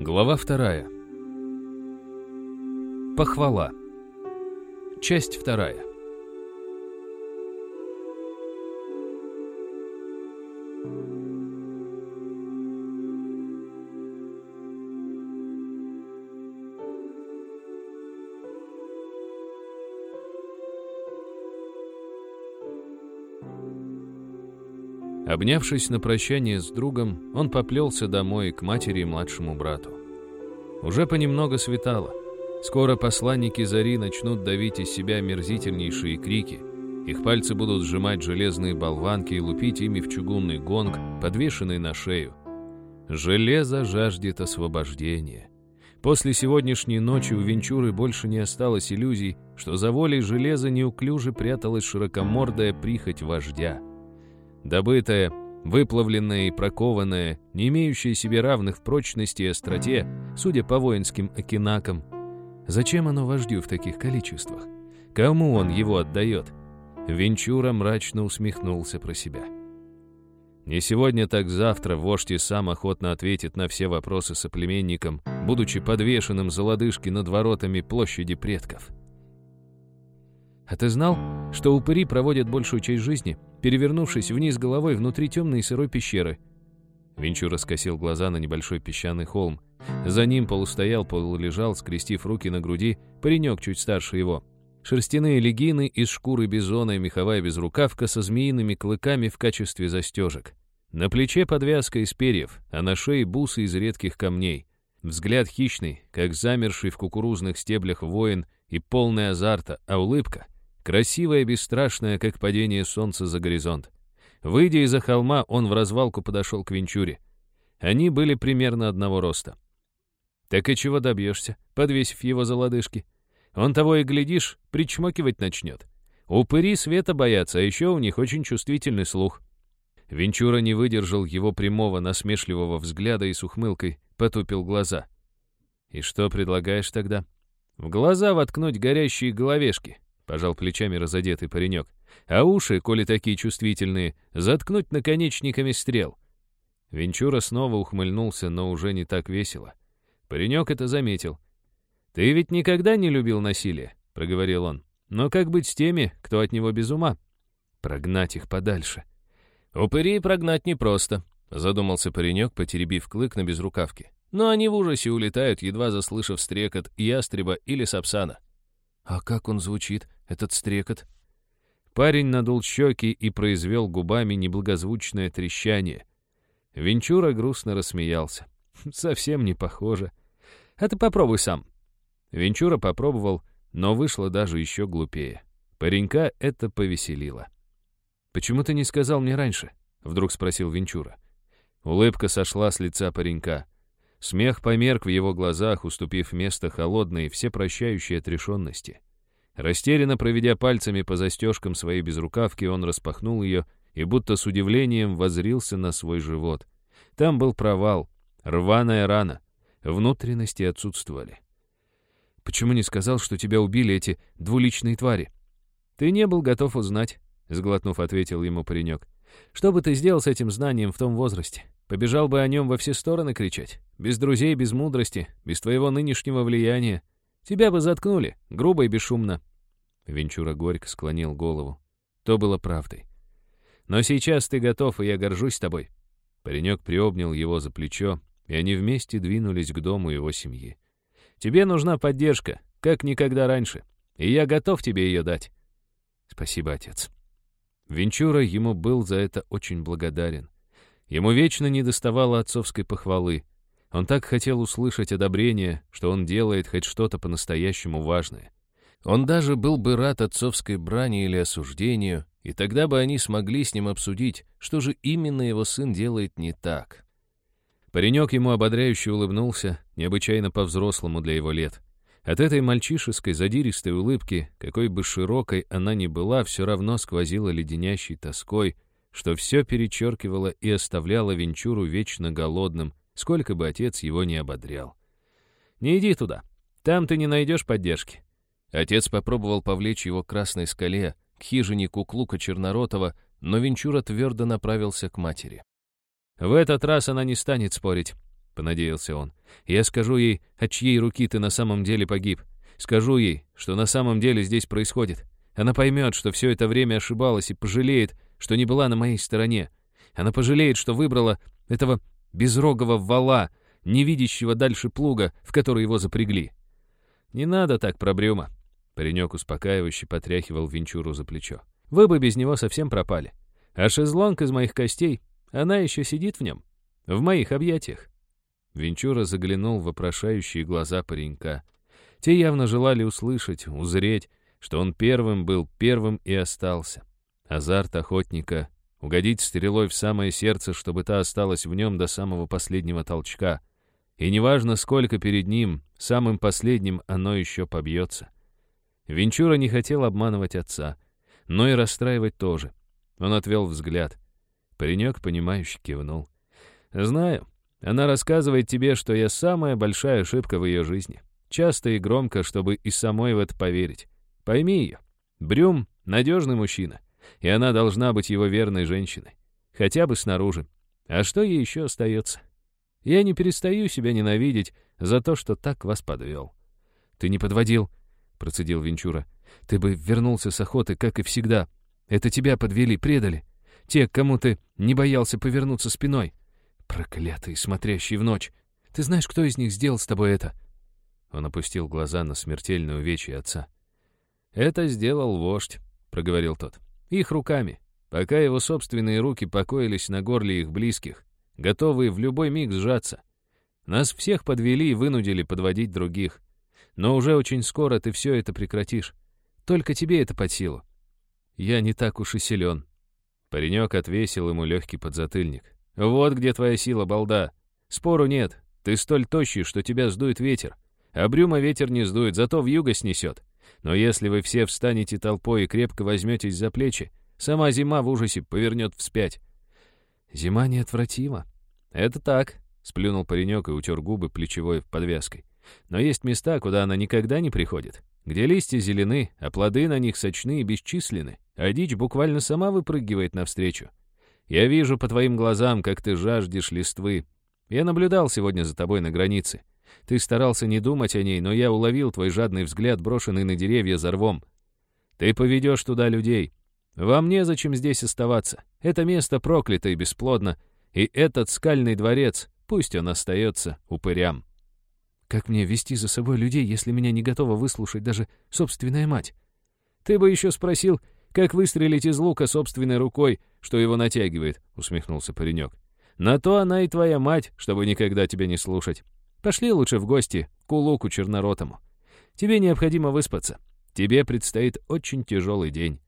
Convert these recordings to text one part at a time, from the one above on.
Глава вторая. Похвала. Часть вторая. Обнявшись на прощание с другом, он поплелся домой к матери и младшему брату. Уже понемногу светало. Скоро посланники Зари начнут давить из себя мерзительнейшие крики. Их пальцы будут сжимать железные болванки и лупить ими в чугунный гонг, подвешенный на шею. Железо жаждет освобождения. После сегодняшней ночи у Венчуры больше не осталось иллюзий, что за волей железа неуклюже пряталась широкомордая прихоть вождя — Добытое, выплавленное и прокованное, не имеющее себе равных в прочности и остроте, судя по воинским окинакам. Зачем оно вождю в таких количествах? Кому он его отдает? Венчура мрачно усмехнулся про себя. Не сегодня, так завтра вождь и сам охотно ответит на все вопросы соплеменникам, будучи подвешенным за лодыжки над воротами площади предков. А ты знал, что упыри проводят большую часть жизни, перевернувшись вниз головой внутри темной и сырой пещеры? Винчура скосил глаза на небольшой песчаный холм. За ним полустоял, полулежал, скрестив руки на груди, паренек чуть старше его. Шерстяные легины из шкуры бизона и меховая безрукавка со змеиными клыками в качестве застежек. На плече подвязка из перьев, а на шее бусы из редких камней. Взгляд хищный, как замерший в кукурузных стеблях воин и полный азарта, а улыбка Красивая, бесстрашная, как падение солнца за горизонт. Выйдя из-за холма, он в развалку подошел к Венчуре. Они были примерно одного роста. Так и чего добьешься, подвесив его за лодыжки? Он того и глядишь, причмокивать начнет. Упыри света боятся, а еще у них очень чувствительный слух. Венчура не выдержал его прямого насмешливого взгляда и с ухмылкой потупил глаза. «И что предлагаешь тогда?» «В глаза воткнуть горящие головешки, пожал плечами разодетый паренек. А уши, коли такие чувствительные, заткнуть наконечниками стрел. Венчура снова ухмыльнулся, но уже не так весело. Паренек это заметил. «Ты ведь никогда не любил насилие», — проговорил он. «Но как быть с теми, кто от него без ума?» «Прогнать их подальше». «Упырей прогнать непросто», — задумался паренек, потеребив клык на безрукавке. «Но они в ужасе улетают, едва заслышав стрекот ястреба или сапсана». «А как он звучит, этот стрекот?» Парень надул щеки и произвел губами неблагозвучное трещание. Венчура грустно рассмеялся. «Совсем не похоже. А ты попробуй сам». Венчура попробовал, но вышло даже еще глупее. Паренька это повеселило. «Почему ты не сказал мне раньше?» — вдруг спросил Венчура. Улыбка сошла с лица паренька. Смех померк в его глазах, уступив место холодной, всепрощающей отрешенности. Растерянно проведя пальцами по застежкам своей безрукавки, он распахнул ее и будто с удивлением возрился на свой живот. Там был провал, рваная рана, внутренности отсутствовали. «Почему не сказал, что тебя убили эти двуличные твари?» «Ты не был готов узнать», — сглотнув, ответил ему паренек. «Что бы ты сделал с этим знанием в том возрасте? Побежал бы о нем во все стороны кричать. Без друзей, без мудрости, без твоего нынешнего влияния. Тебя бы заткнули, грубо и бесшумно». Венчура горько склонил голову. То было правдой. «Но сейчас ты готов, и я горжусь тобой». Паренек приобнял его за плечо, и они вместе двинулись к дому его семьи. «Тебе нужна поддержка, как никогда раньше, и я готов тебе ее дать». «Спасибо, отец». Венчура ему был за это очень благодарен. Ему вечно недоставало отцовской похвалы. Он так хотел услышать одобрение, что он делает хоть что-то по-настоящему важное. Он даже был бы рад отцовской брани или осуждению, и тогда бы они смогли с ним обсудить, что же именно его сын делает не так. Паренек ему ободряюще улыбнулся, необычайно по-взрослому для его лет. От этой мальчишеской задиристой улыбки, какой бы широкой она ни была, все равно сквозила леденящей тоской — что все перечеркивало и оставляло Венчуру вечно голодным, сколько бы отец его не ободрял. «Не иди туда, там ты не найдешь поддержки». Отец попробовал повлечь его к красной скале, к хижине Куклука Черноротова, но Венчура твердо направился к матери. «В этот раз она не станет спорить. — понадеялся он. «Я скажу ей, от чьей руки ты на самом деле погиб. Скажу ей, что на самом деле здесь происходит. Она поймет, что все это время ошибалась и пожалеет, что не была на моей стороне. Она пожалеет, что выбрала этого безрогого вала, не видящего дальше плуга, в который его запрягли. «Не надо так про Брюма», — паренек успокаивающе потряхивал Венчуру за плечо. «Вы бы без него совсем пропали. А шезлонг из моих костей, она еще сидит в нем, в моих объятиях». Венчура заглянул в вопрошающие глаза паренька. Те явно желали услышать, узреть, что он первым был, первым и остался. Азарт охотника — угодить стрелой в самое сердце, чтобы та осталась в нем до самого последнего толчка. И неважно, сколько перед ним, самым последним оно еще побьется. Венчура не хотел обманывать отца, но и расстраивать тоже. Он отвел взгляд. Паренек, понимающе кивнул. «Знаю. Она рассказывает тебе, что я самая большая ошибка в ее жизни. Часто и громко, чтобы и самой в это поверить. Пойми ее. Брюм — надежный мужчина, и она должна быть его верной женщиной. Хотя бы снаружи. А что ей еще остается? Я не перестаю себя ненавидеть за то, что так вас подвел. «Ты не подводил», — процедил Венчура. «Ты бы вернулся с охоты, как и всегда. Это тебя подвели, предали. Те, кому ты не боялся повернуться спиной. Проклятые, смотрящие в ночь. Ты знаешь, кто из них сделал с тобой это?» Он опустил глаза на смертельную увечье отца. «Это сделал вождь», — проговорил тот. «Их руками, пока его собственные руки покоились на горле их близких, готовые в любой миг сжаться. Нас всех подвели и вынудили подводить других. Но уже очень скоро ты все это прекратишь. Только тебе это под силу. Я не так уж и силен». Паренек отвесил ему легкий подзатыльник. «Вот где твоя сила, балда. Спору нет. Ты столь тощий, что тебя сдует ветер. А Брюма ветер не сдует, зато в юго снесет. Но если вы все встанете толпой и крепко возьметесь за плечи, сама зима в ужасе повернет вспять. Зима неотвратима. Это так, сплюнул паренек и утер губы плечевой подвязкой. Но есть места, куда она никогда не приходит, где листья зелены, а плоды на них сочны и бесчисленны, а дичь буквально сама выпрыгивает навстречу. Я вижу по твоим глазам, как ты жаждешь листвы. Я наблюдал сегодня за тобой на границе. Ты старался не думать о ней, но я уловил твой жадный взгляд, брошенный на деревья за рвом. Ты поведешь туда людей. Вам незачем здесь оставаться. Это место проклято и бесплодно, и этот скальный дворец, пусть он остается упырям. Как мне вести за собой людей, если меня не готова выслушать даже собственная мать? Ты бы еще спросил, как выстрелить из лука собственной рукой, что его натягивает, усмехнулся паренек. На то она и твоя мать, чтобы никогда тебя не слушать. Пошли лучше в гости к Улуку Черноротому. Тебе необходимо выспаться. Тебе предстоит очень тяжелый день.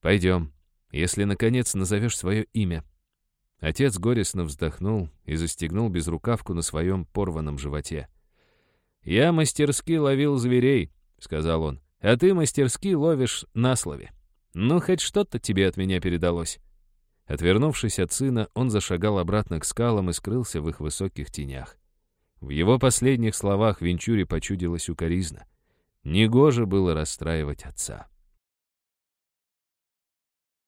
Пойдем, если, наконец, назовешь свое имя». Отец горестно вздохнул и застегнул безрукавку на своем порванном животе. «Я мастерски ловил зверей», — сказал он, — «а ты мастерски ловишь на слове. Ну, хоть что-то тебе от меня передалось». Отвернувшись от сына, он зашагал обратно к скалам и скрылся в их высоких тенях. В его последних словах Венчуре почудилась укоризна. Негоже было расстраивать отца.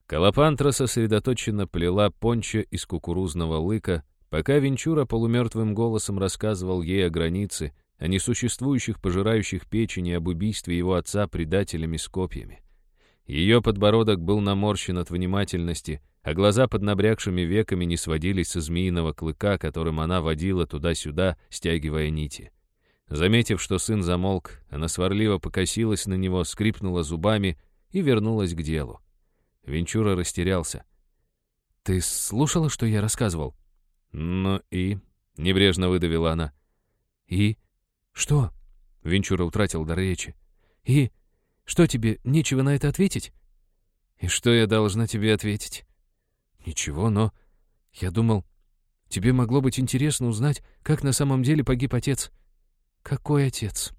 Калапантра сосредоточенно плела понча из кукурузного лыка, пока Венчура полумертвым голосом рассказывал ей о границе, о несуществующих пожирающих печени, об убийстве его отца предателями с копьями. Ее подбородок был наморщен от внимательности — а глаза под набрякшими веками не сводились со змеиного клыка, которым она водила туда-сюда, стягивая нити. Заметив, что сын замолк, она сварливо покосилась на него, скрипнула зубами и вернулась к делу. Венчура растерялся. «Ты слушала, что я рассказывал?» «Ну и?» — небрежно выдавила она. «И? Что?» — Венчура утратил дар речи. «И? Что тебе, нечего на это ответить?» «И что я должна тебе ответить?» «Ничего, но... Я думал, тебе могло быть интересно узнать, как на самом деле погиб отец». «Какой отец?»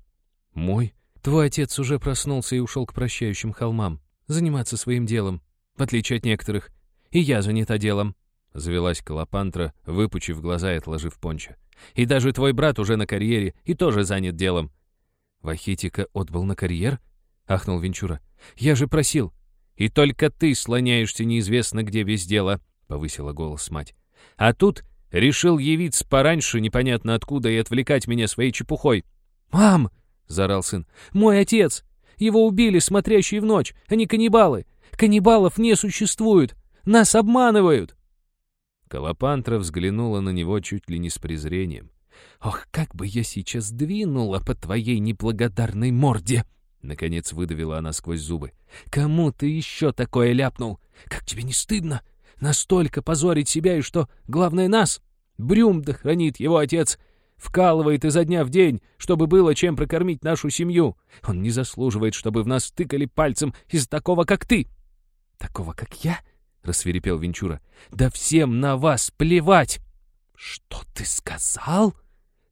«Мой. Твой отец уже проснулся и ушел к прощающим холмам. Заниматься своим делом, в отличие от некоторых. И я занята делом». Завелась Калапантра, выпучив глаза и отложив понча. «И даже твой брат уже на карьере и тоже занят делом». «Вахитика отбыл на карьер?» — ахнул Венчура. «Я же просил. И только ты слоняешься неизвестно где без дела», — повысила голос мать. «А тут Решил явиться пораньше, непонятно откуда, и отвлекать меня своей чепухой. «Мам!» — заорал сын. «Мой отец! Его убили, смотрящие в ночь! Они каннибалы! Каннибалов не существует! Нас обманывают!» Колопантра взглянула на него чуть ли не с презрением. «Ох, как бы я сейчас двинула по твоей неблагодарной морде!» Наконец выдавила она сквозь зубы. «Кому ты еще такое ляпнул? Как тебе не стыдно? Настолько позорить себя и что, главное, нас? Брюм да хранит его отец. Вкалывает изо дня в день, чтобы было чем прокормить нашу семью. Он не заслуживает, чтобы в нас тыкали пальцем из такого, как ты». «Такого, как я?» — рассверепел Венчура. «Да всем на вас плевать!» «Что ты сказал?»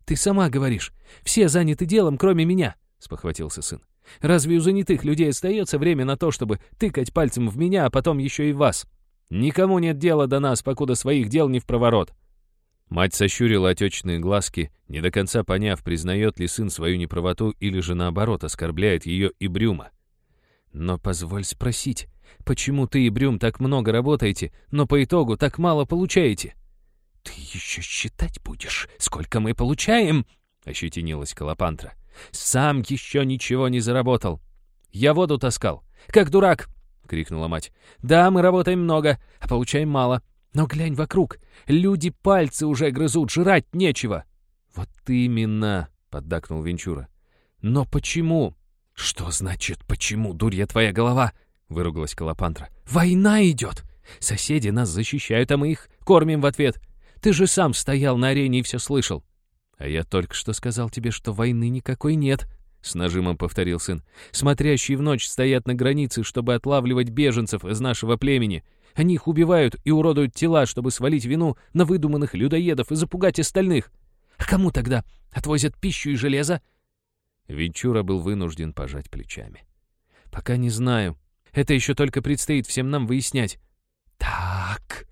«Ты сама говоришь. Все заняты делом, кроме меня», — спохватился сын. «Разве у занятых людей остается время на то, чтобы тыкать пальцем в меня, а потом еще и в вас? Никому нет дела до нас, покуда своих дел не в проворот». Мать сощурила отечные глазки, не до конца поняв, признает ли сын свою неправоту или же наоборот оскорбляет ее и Брюма. «Но позволь спросить, почему ты и Брюм так много работаете, но по итогу так мало получаете?» «Ты еще считать будешь, сколько мы получаем?» — ощетинилась Колопантра. «Сам еще ничего не заработал. Я воду таскал. Как дурак!» — крикнула мать. «Да, мы работаем много, а получаем мало. Но глянь вокруг. Люди пальцы уже грызут, жрать нечего». «Вот именно!» — поддакнул Венчура. «Но почему?» «Что значит «почему, дурья твоя голова?» — выругалась Колопантра. «Война идет! Соседи нас защищают, а мы их кормим в ответ. Ты же сам стоял на арене и все слышал». «А я только что сказал тебе, что войны никакой нет», — с нажимом повторил сын. «Смотрящие в ночь стоят на границе, чтобы отлавливать беженцев из нашего племени. Они их убивают и уродуют тела, чтобы свалить вину на выдуманных людоедов и запугать остальных. А кому тогда отвозят пищу и железо?» Венчура был вынужден пожать плечами. «Пока не знаю. Это еще только предстоит всем нам выяснять». «Так»,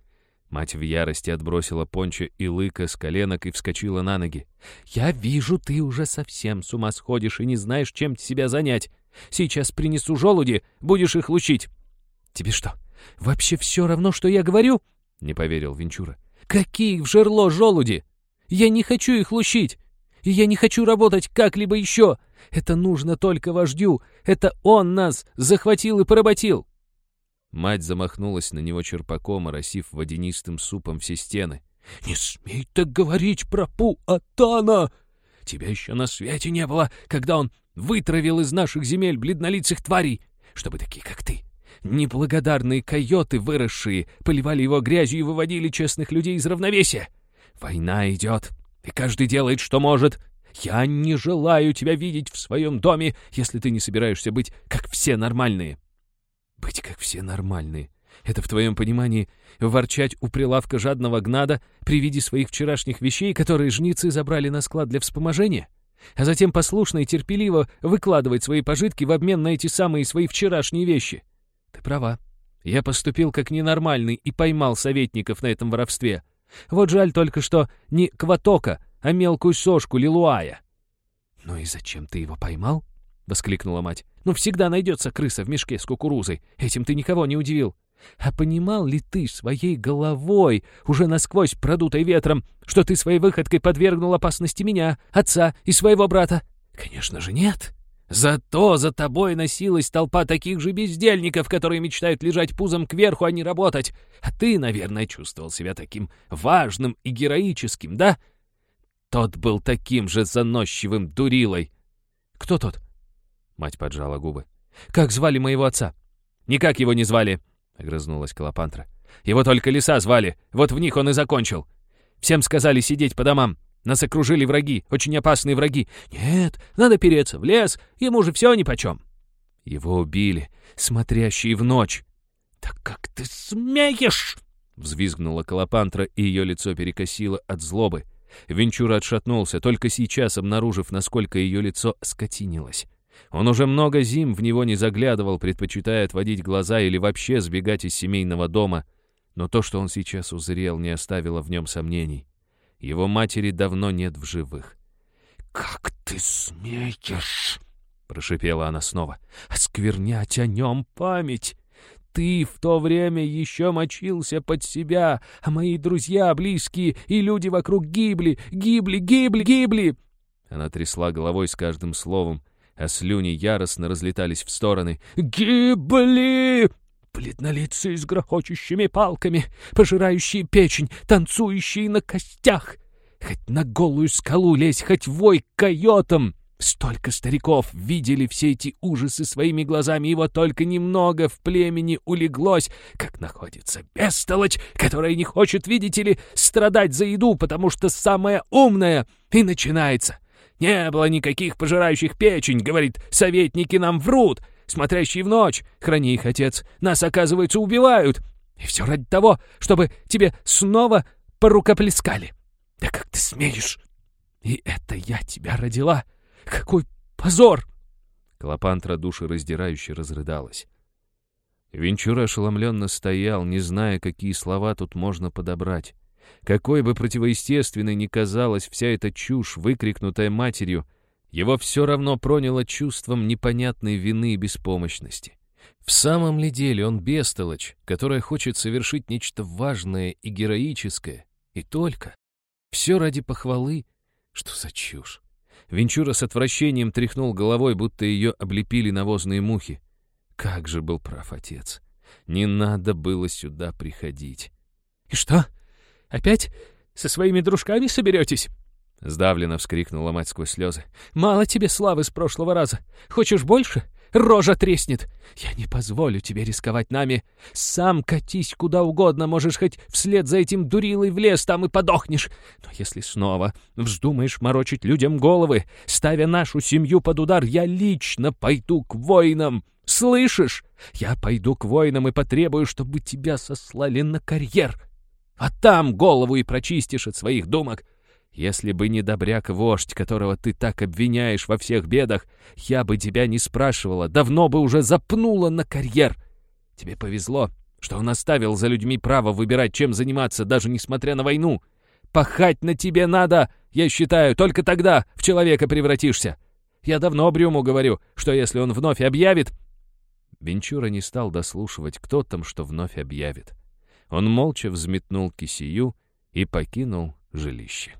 Мать в ярости отбросила пончо и лыка с коленок и вскочила на ноги. «Я вижу, ты уже совсем с ума сходишь и не знаешь, чем себя занять. Сейчас принесу желуди, будешь их лучить». «Тебе что, вообще все равно, что я говорю?» — не поверил Венчура. «Какие в жерло желуди? Я не хочу их лучить, и я не хочу работать как-либо еще. Это нужно только вождю. Это он нас захватил и поработил». Мать замахнулась на него черпаком, оросив водянистым супом все стены. «Не смей так говорить про Пу-Атана! Тебя еще на свете не было, когда он вытравил из наших земель бледнолицых тварей, чтобы такие, как ты, неблагодарные койоты, выросшие, поливали его грязью и выводили честных людей из равновесия. Война идет, и каждый делает, что может. Я не желаю тебя видеть в своем доме, если ты не собираешься быть, как все нормальные». Быть как все нормальные. Это в твоем понимании ворчать у прилавка жадного гнада при виде своих вчерашних вещей, которые жнецы забрали на склад для вспоможения? А затем послушно и терпеливо выкладывать свои пожитки в обмен на эти самые свои вчерашние вещи? Ты права. Я поступил как ненормальный и поймал советников на этом воровстве. Вот жаль только, что не Кватока, а мелкую сошку Лилуая. Ну и зачем ты его поймал? Воскликнула мать. «Ну, всегда найдется крыса в мешке с кукурузой. Этим ты никого не удивил. А понимал ли ты своей головой, уже насквозь продутой ветром, что ты своей выходкой подвергнул опасности меня, отца и своего брата? Конечно же нет. Зато за тобой носилась толпа таких же бездельников, которые мечтают лежать пузом кверху, а не работать. А ты, наверное, чувствовал себя таким важным и героическим, да? Тот был таким же заносчивым дурилой. Кто тот? Мать поджала губы. «Как звали моего отца?» «Никак его не звали», — огрызнулась Колопантра. «Его только леса звали, вот в них он и закончил. Всем сказали сидеть по домам. Нас окружили враги, очень опасные враги. Нет, надо переться в лес, ему же все нипочем». Его убили, смотрящие в ночь. «Так как ты смеешь?» — взвизгнула Колопантра, и ее лицо перекосило от злобы. Венчура отшатнулся, только сейчас обнаружив, насколько ее лицо скотинилось. Он уже много зим в него не заглядывал, предпочитая отводить глаза или вообще сбегать из семейного дома. Но то, что он сейчас узрел, не оставило в нем сомнений. Его матери давно нет в живых. «Как ты смеешь?» — прошипела она снова. «Осквернять о нем память! ты в то время еще мочился под себя, а мои друзья, близкие и люди вокруг гибли, гибли, гибли, гибли!» Она трясла головой с каждым словом, а слюни яростно разлетались в стороны. «Гибли!» Бледнолицые с грохочущими палками, пожирающие печень, танцующие на костях. Хоть на голую скалу лезь, хоть вой койотом. Столько стариков видели все эти ужасы своими глазами, и вот только немного в племени улеглось, как находится бестолочь, которая не хочет, видите ли, страдать за еду, потому что самая умная, и начинается. «Не было никаких пожирающих печень», — говорит, «советники нам врут, смотрящие в ночь, храни их, отец, нас, оказывается, убивают. И все ради того, чтобы тебе снова порукоплескали. Да как ты смеешь? И это я тебя родила. Какой позор!» Клопантра душераздирающе разрыдалась. Венчура ошеломленно стоял, не зная, какие слова тут можно подобрать. Какой бы противоестественной ни казалась вся эта чушь, выкрикнутая матерью, его все равно проняло чувством непонятной вины и беспомощности. В самом ли деле он бестолочь, которая хочет совершить нечто важное и героическое, и только? Все ради похвалы? Что за чушь? Венчура с отвращением тряхнул головой, будто ее облепили навозные мухи. Как же был прав отец. Не надо было сюда приходить. «И что? Опять со своими дружками соберетесь?» Сдавленно вскрикнула мать сквозь слезы. «Мало тебе славы с прошлого раза. Хочешь больше? Рожа треснет. Я не позволю тебе рисковать нами. Сам катись куда угодно, можешь хоть вслед за этим дурилой в лес, там и подохнешь. Но если снова вздумаешь морочить людям головы, ставя нашу семью под удар, я лично пойду к воинам. Слышишь? Я пойду к воинам и потребую, чтобы тебя сослали на карьер. А там голову и прочистишь от своих думок. Если бы не добряк-вождь, которого ты так обвиняешь во всех бедах, я бы тебя не спрашивала, давно бы уже запнула на карьер. Тебе повезло, что он оставил за людьми право выбирать, чем заниматься, даже несмотря на войну. Пахать на тебе надо, я считаю, только тогда в человека превратишься. Я давно Брюму говорю, что если он вновь объявит...» Бенчура не стал дослушивать, кто там что вновь объявит. Он молча взметнул кисию и покинул жилище.